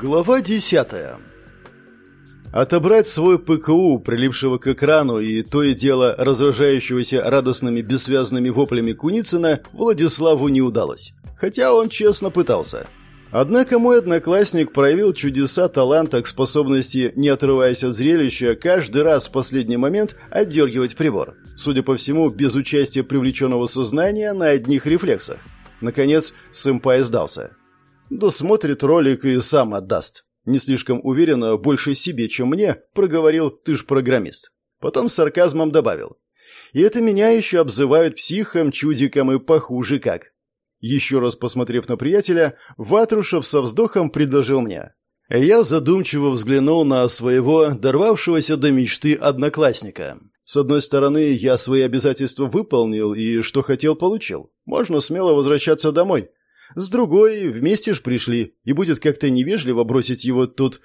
Глава десятая Отобрать свой ПКУ, прилипшего к экрану и то и дело разражающегося радостными бессвязными воплями Куницына, Владиславу не удалось. Хотя он честно пытался. Однако мой одноклассник проявил чудеса таланта к способности, не отрываясь от зрелища, каждый раз в последний момент отдергивать прибор. Судя по всему, без участия привлеченного сознания на одних рефлексах. Наконец, сэмпай сдался. Досмотрит ролик и сам отдаст. Не слишком уверенно, больше себе, чем мне, проговорил «ты ж программист». Потом с сарказмом добавил. И это меня еще обзывают психом, чудиком и похуже как. Еще раз посмотрев на приятеля, Ватрушев со вздохом предложил мне. Я задумчиво взглянул на своего, дорвавшегося до мечты одноклассника. С одной стороны, я свои обязательства выполнил и что хотел, получил. Можно смело возвращаться домой. С другой, вместе ж пришли, и будет как-то невежливо бросить его тут.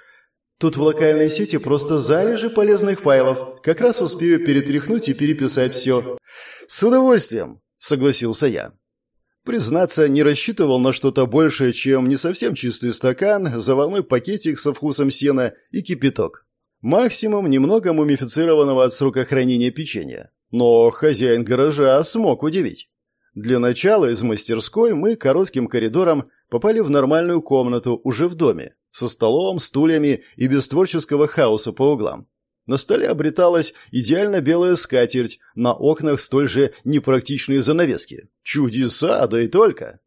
Тут в локальной сети просто залежи полезных файлов. Как раз успею перетряхнуть и переписать все. С удовольствием, согласился я. Признаться, не рассчитывал на что-то большее, чем не совсем чистый стакан, заварной пакетик со вкусом сена и кипяток. Максимум немного мумифицированного от срока хранения печенья. Но хозяин гаража смог удивить. Для начала из мастерской мы коротким коридором попали в нормальную комнату уже в доме, со столом, стульями и без творческого хаоса по углам. На столе обреталась идеально белая скатерть, на окнах столь же непрактичные занавески. Чудеса, да и только.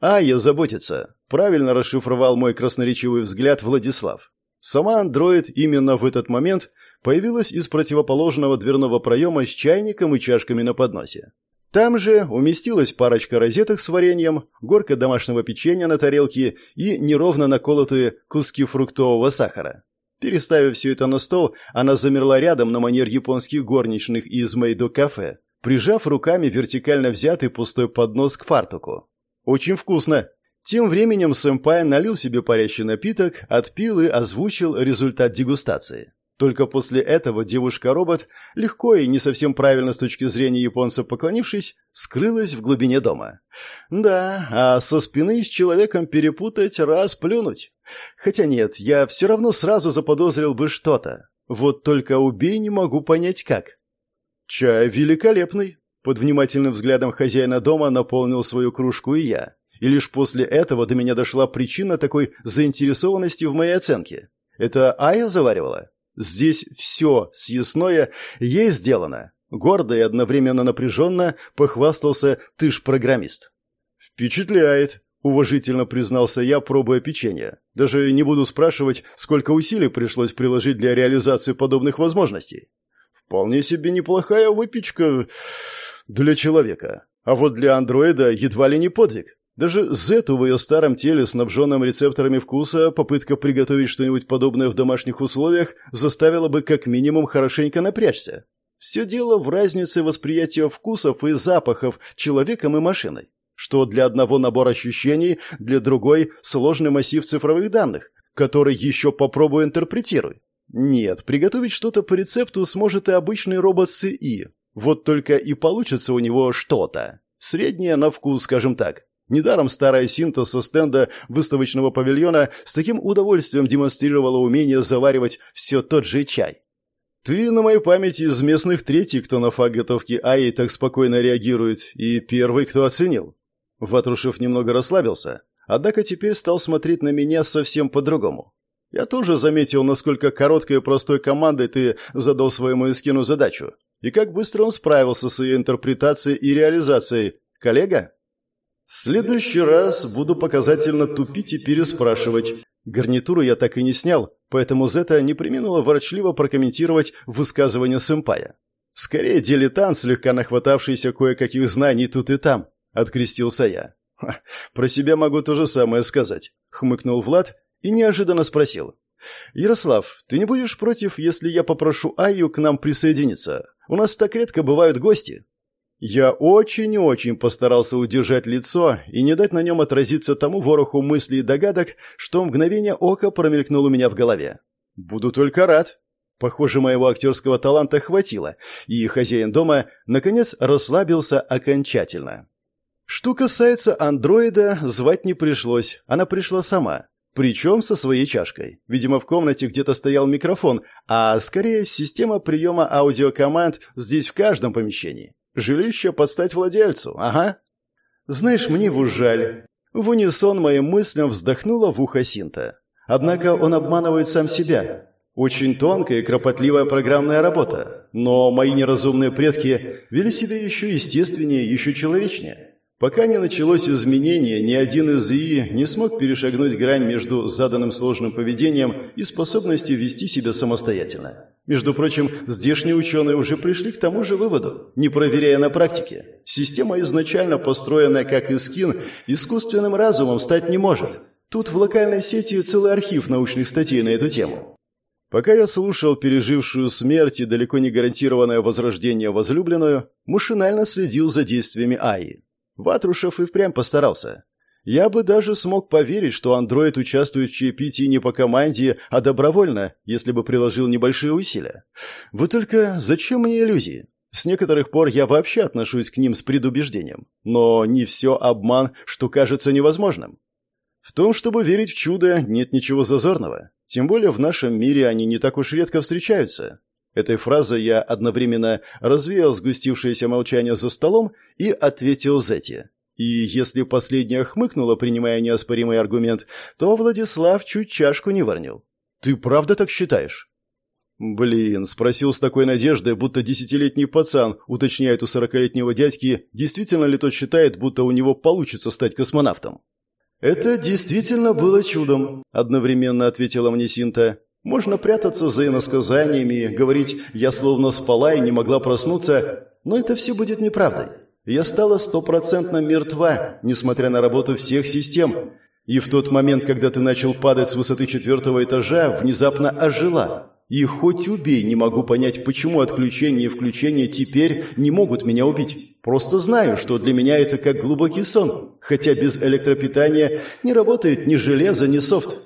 А я заботится, правильно расшифровал мой красноречивый взгляд Владислав. Сама андроид именно в этот момент появилась из противоположного дверного проема с чайником и чашками на подносе. Там же уместилась парочка розеток с вареньем, горка домашнего печенья на тарелке и неровно наколотые куски фруктового сахара. Переставив все это на стол, она замерла рядом на манер японских горничных из Мэйдо-кафе, прижав руками вертикально взятый пустой поднос к фартуку. «Очень вкусно!» Тем временем сэмпай налил себе парящий напиток, отпил и озвучил результат дегустации. Только после этого девушка-робот, легко и не совсем правильно с точки зрения японца поклонившись, скрылась в глубине дома. Да, а со спины с человеком перепутать, раз плюнуть. Хотя нет, я все равно сразу заподозрил бы что-то. Вот только убей не могу понять как. Чай великолепный. Под внимательным взглядом хозяина дома наполнил свою кружку и я. И лишь после этого до меня дошла причина такой заинтересованности в моей оценке. Это Ая заваривала? Здесь все съестное ей сделано. Гордо и одновременно напряженно похвастался «ты ж программист». «Впечатляет», — уважительно признался я, пробуя печенье. «Даже не буду спрашивать, сколько усилий пришлось приложить для реализации подобных возможностей. Вполне себе неплохая выпечка для человека. А вот для андроида едва ли не подвиг. Даже Зету в ее старом теле, снабженном рецепторами вкуса, попытка приготовить что-нибудь подобное в домашних условиях заставила бы как минимум хорошенько напрячься. Все дело в разнице восприятия вкусов и запахов человеком и машиной, что для одного набор ощущений, для другой сложный массив цифровых данных, который еще попробуй интерпретируй. Нет, приготовить что-то по рецепту сможет и обычный робот с ИИ. Вот только и получится у него что-то. Среднее на вкус, скажем так. Недаром старая синта со стенда выставочного павильона с таким удовольствием демонстрировала умение заваривать все тот же чай. Ты на моей памяти из местных третий, кто на факт готовки Аи так спокойно реагирует, и первый, кто оценил. Ватрушев немного расслабился, однако теперь стал смотреть на меня совсем по-другому. Я тоже заметил, насколько короткой и простой командой ты задал своему эскину задачу, и как быстро он справился с ее интерпретацией и реализацией. Коллега? Следующий раз буду показательно тупить и переспрашивать. Гарнитуру я так и не снял, поэтому Зета не приминула ворчливо прокомментировать высказывание сэмпая. «Скорее дилетант, слегка нахватавшийся кое-каких знаний тут и там», — открестился я. «Про себя могу то же самое сказать», — хмыкнул Влад и неожиданно спросил. «Ярослав, ты не будешь против, если я попрошу Аю к нам присоединиться? У нас так редко бывают гости». Я очень и очень постарался удержать лицо и не дать на нем отразиться тому вороху мыслей и догадок, что мгновение ока промелькнул у меня в голове. «Буду только рад». Похоже, моего актерского таланта хватило, и хозяин дома, наконец, расслабился окончательно. Что касается андроида, звать не пришлось, она пришла сама. Причем со своей чашкой. Видимо, в комнате где-то стоял микрофон, а скорее система приема аудиокоманд здесь в каждом помещении. Жилище подстать владельцу, ага. Знаешь, мне его жаль. В унисон моим мыслям вздохнула в ухо Синта. Однако он обманывает сам себя. Очень тонкая и кропотливая программная работа. Но мои неразумные предки вели себя еще естественнее, еще человечнее. Пока не началось изменение, ни один из ИИ не смог перешагнуть грань между заданным сложным поведением и способностью вести себя самостоятельно. Между прочим, здешние ученые уже пришли к тому же выводу, не проверяя на практике. Система, изначально построенная как Искин, искусственным разумом стать не может. Тут в локальной сети целый архив научных статей на эту тему. Пока я слушал пережившую смерть и далеко не гарантированное возрождение возлюбленную, машинально следил за действиями Аи. Ватрушев и впрямь постарался. Я бы даже смог поверить, что андроид участвует в чаепитии не по команде, а добровольно, если бы приложил небольшие усилия. Вот только зачем мне иллюзии? С некоторых пор я вообще отношусь к ним с предубеждением. Но не все обман, что кажется невозможным. В том, чтобы верить в чудо, нет ничего зазорного. Тем более в нашем мире они не так уж редко встречаются. Этой фразой я одновременно развеял сгустившееся молчание за столом и ответил Зете. И если последняя хмыкнула, принимая неоспоримый аргумент, то Владислав чуть чашку не ворнил. «Ты правда так считаешь?» «Блин», — спросил с такой надеждой, будто десятилетний пацан уточняет у сорокалетнего дядьки, действительно ли тот считает, будто у него получится стать космонавтом. «Это действительно было чудом», — одновременно ответила мне Синта. Можно прятаться за иносказаниями, говорить «я словно спала и не могла проснуться», но это все будет неправдой. Я стала стопроцентно мертва, несмотря на работу всех систем. И в тот момент, когда ты начал падать с высоты четвертого этажа, внезапно ожила. И хоть убей, не могу понять, почему отключение и включение теперь не могут меня убить. Просто знаю, что для меня это как глубокий сон, хотя без электропитания не работает ни железо, ни софт.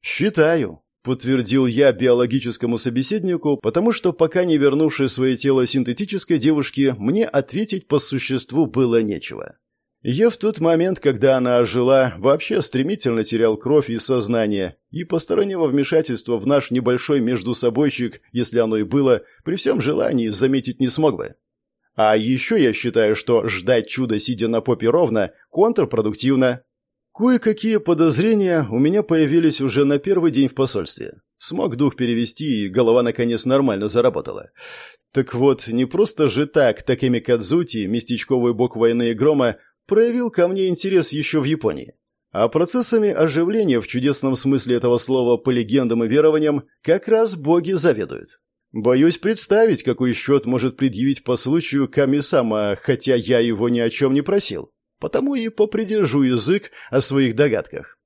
Считаю, подтвердил я биологическому собеседнику, потому что пока не вернувшей свое тело синтетической девушке, мне ответить по существу было нечего. Я в тот момент, когда она ожила, вообще стремительно терял кровь и сознание, и постороннего вмешательства в наш небольшой междусобойчик, если оно и было, при всем желании заметить не смог бы. А еще я считаю, что ждать чуда, сидя на попе ровно, контрпродуктивно. Кое-какие подозрения у меня появились уже на первый день в посольстве. Смог дух перевести, и голова наконец нормально заработала. Так вот, не просто же так Такеми Кадзути, местечковый бог войны и грома, проявил ко мне интерес еще в Японии. А процессами оживления в чудесном смысле этого слова по легендам и верованиям как раз боги заведуют. Боюсь представить, какой счет может предъявить по случаю Камисама, хотя я его ни о чем не просил потому и попридержу язык о своих догадках.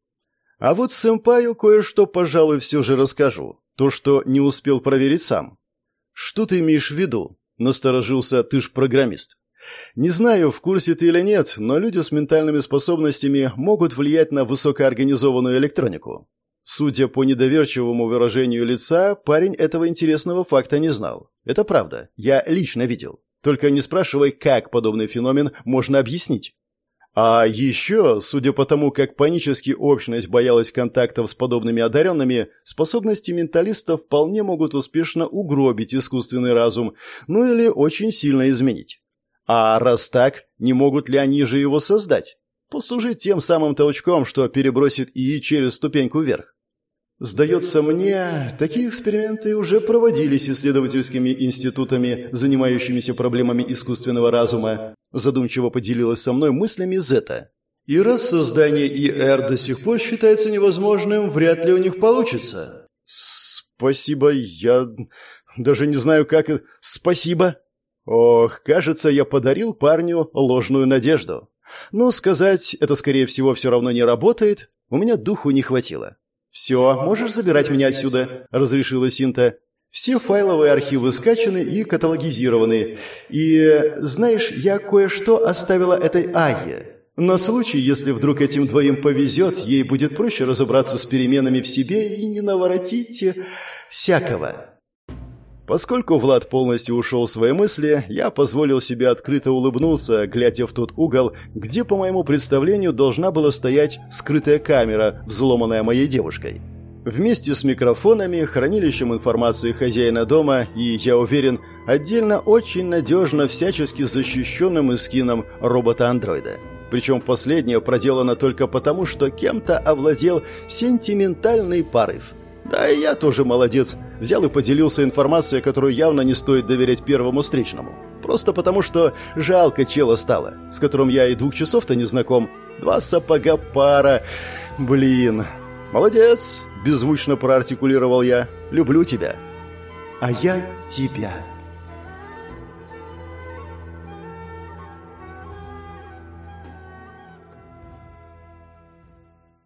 А вот сэмпаю кое-что, пожалуй, все же расскажу. То, что не успел проверить сам. Что ты имеешь в виду? Насторожился, ты ж программист. Не знаю, в курсе ты или нет, но люди с ментальными способностями могут влиять на высокоорганизованную электронику. Судя по недоверчивому выражению лица, парень этого интересного факта не знал. Это правда, я лично видел. Только не спрашивай, как подобный феномен можно объяснить. А еще, судя по тому, как панически общность боялась контактов с подобными одаренными, способности менталистов вполне могут успешно угробить искусственный разум, ну или очень сильно изменить. А раз так, не могут ли они же его создать? Послужить тем самым толчком, что перебросит ИИ через ступеньку вверх. Сдается мне, такие эксперименты уже проводились исследовательскими институтами, занимающимися проблемами искусственного разума, задумчиво поделилась со мной мыслями Зета. И раз создание ИР до сих пор считается невозможным, вряд ли у них получится. Спасибо, я даже не знаю как... Спасибо. Ох, кажется, я подарил парню ложную надежду. Но сказать, это скорее всего все равно не работает, у меня духу не хватило. «Все, можешь забирать меня отсюда», — разрешила Синта. «Все файловые архивы скачаны и каталогизированы. И, знаешь, я кое-что оставила этой Айе. На случай, если вдруг этим двоим повезет, ей будет проще разобраться с переменами в себе и не наворотить всякого». Поскольку Влад полностью ушел в свои мысли, я позволил себе открыто улыбнуться, глядя в тот угол, где, по моему представлению, должна была стоять скрытая камера, взломанная моей девушкой. Вместе с микрофонами, хранилищем информации хозяина дома и, я уверен, отдельно очень надежно всячески защищенным эскином робота-андроида. Причем последнее проделано только потому, что кем-то овладел сентиментальный порыв. Да и я тоже молодец. Взял и поделился информацией, которую явно не стоит доверять первому встречному. Просто потому, что жалко чела стало, с которым я и двух часов-то не знаком. Два сапога пара. Блин. Молодец, беззвучно проартикулировал я. Люблю тебя. А я тебя.